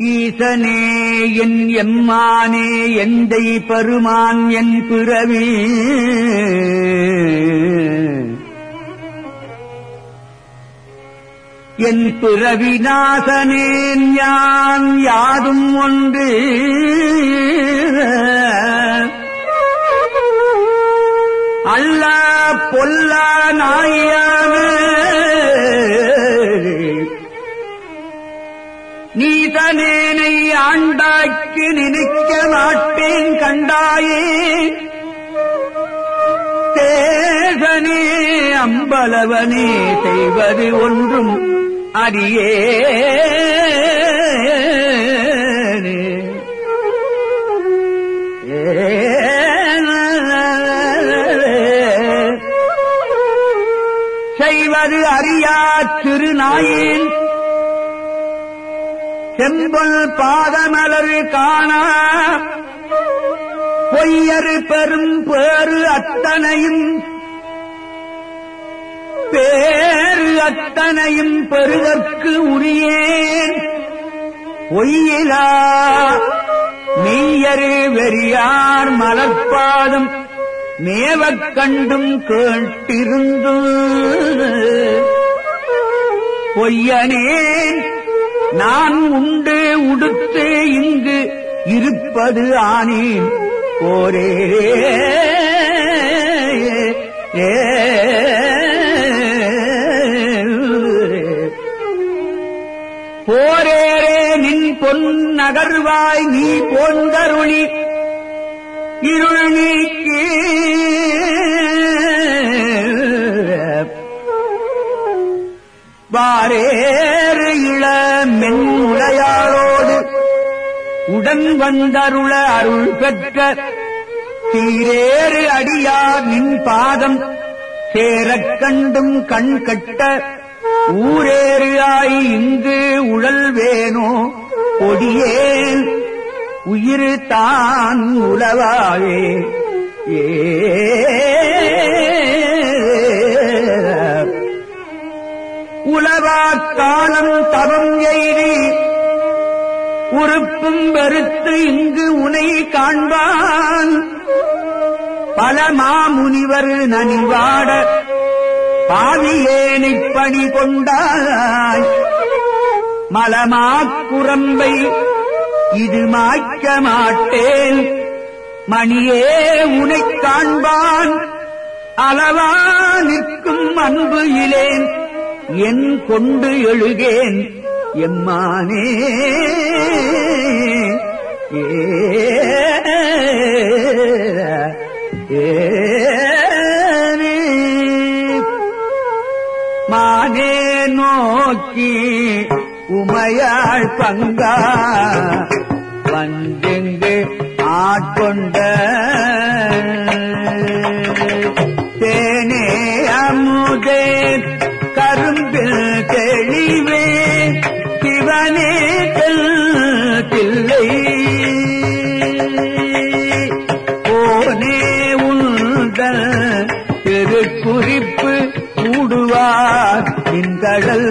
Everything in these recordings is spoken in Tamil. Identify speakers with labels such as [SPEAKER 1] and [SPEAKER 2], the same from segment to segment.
[SPEAKER 1] ஈசனே என் எம்மானே எந்தை பருமான் என் பிறவி. என் பிறவி நாசனேன் யான் யாதும் ஒன்று. அல்லா பொல்லா நாயான நீதனேனை ஆண்டாக்கி நினைக்க நாட்டேன் கண்டாயே. தேசனே அம்பலவனே செய்வது ஒன்றும் அறியே செய்வது அறியா திருநாயேன் செம்பொல் பாதமலர் காண. பொய்யரு பெரும் பேறு அத்தனையும் பேறு அத்தனையும் பெறுதற்கு உரியேன். பொய்யிலா மெய்யரு வெறியார் மலர்பாதம் மேவக் கண்டும் கேட்டிருந்து. பொய்யனேன் நான் உண்டு உடுத்து இங்கு இருப்பது ஆனேன். ஓரே ஏ போரேரே நின் பொன் நகர்வாய் நீ போந்தருளி இருள் நீக்கி பாரே உடன் வந்தருள அருள் பெற்ற சீரேறு அடியார் நின் பாதம் சேரக் கண்டும் கண் கட்ட ஊரேறு ஆய் இங்கு உழல் வேணோ கொடியேன் உயிர் தான் உலவாவே ஏ உலவா காலம் தவம் எய்தி உறுப்பும் வெறுத்து இங்கு உனை காண்பான். பல மாமுனிவர் நனிவாட பாவியேனை பணி கொண்டாய். மலமாக்குரம்பை இது மாய்க்க மாட்டேன். மணியே உனை காண்பான். அளவா நிற்கும் அன்பு இலேன் என் கொண்டு எழுகேன். எம்மானே ஏ மானே நோக்கி உமையாள் பங்கா வந்தெங்கு ஆட்கொண்ட தேனே அமுதே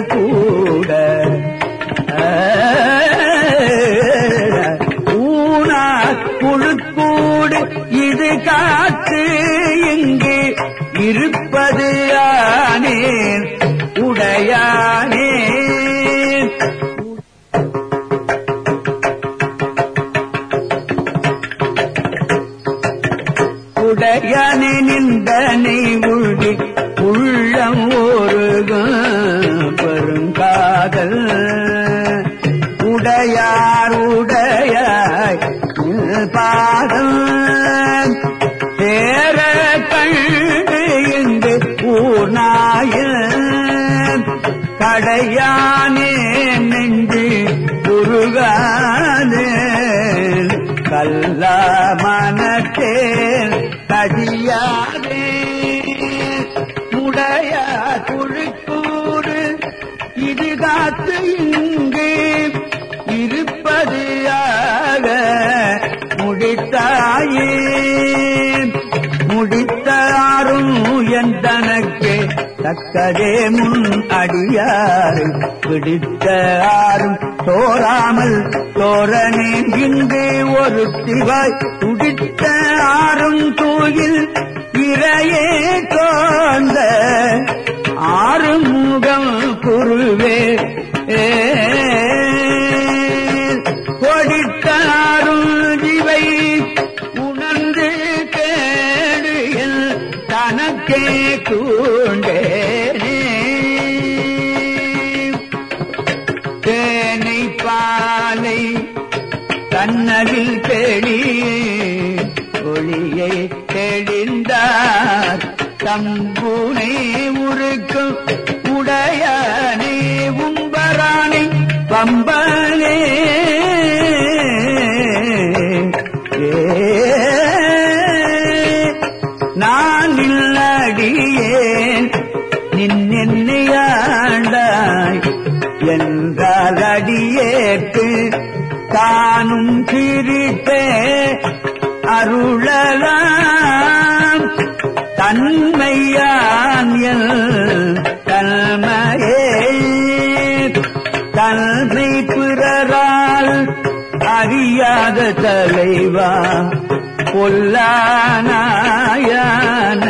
[SPEAKER 1] கூட. ஊனா குழுக்கூடு இது காத்து இங்கு இருப்பது ஆனேன் உடையானே. உடையானே உடையாருடைய பாதம் சேர கண்டு இங்கு ஊனாயில் கடையானே நெஞ்சு குருகானே கல்ல மனத்தே கடியாதே. உடைய குழுக்க தக்கதே முன் அடியாறு பிடித்த ஆறும் தோறாமல் தோரணேன் இங்கு ஒரு சிவாய் துடித்த ஆறும் தூயில் இறையே தோந்த ஆறுமுகம் குருவே. ஏ கண்ணலில் தெளி ஒளியை தெளிந்தார். தம்பூனை முறுக்கும் உடையானே உம்பராணி பம்பனே தானும் சிரித்தே அருளலாம். தன்மையான் தன்மையே தன்மை பிறரால் அறியாத தலைவா பொல்லானாயான.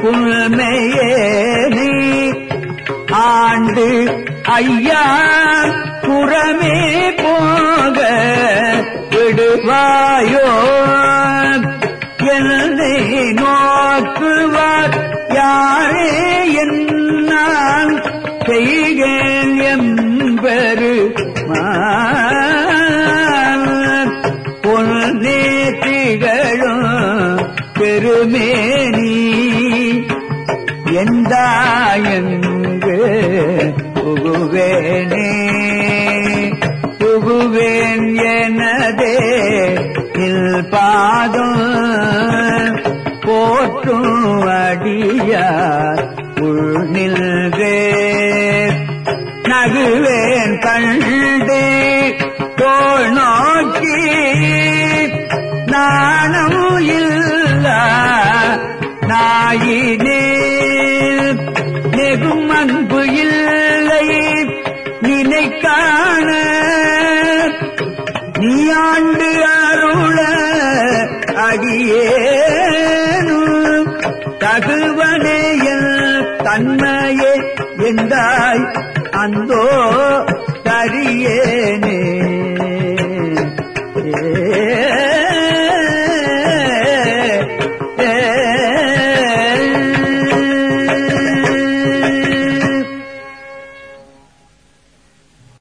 [SPEAKER 1] புல்மையே நீ ஆண்டு ஐயா புறமே ವೇಣೇ ஆண்டு அருள அடியேனும் தகுவனேயல் தன்மையே எந்தாய் அந்தோ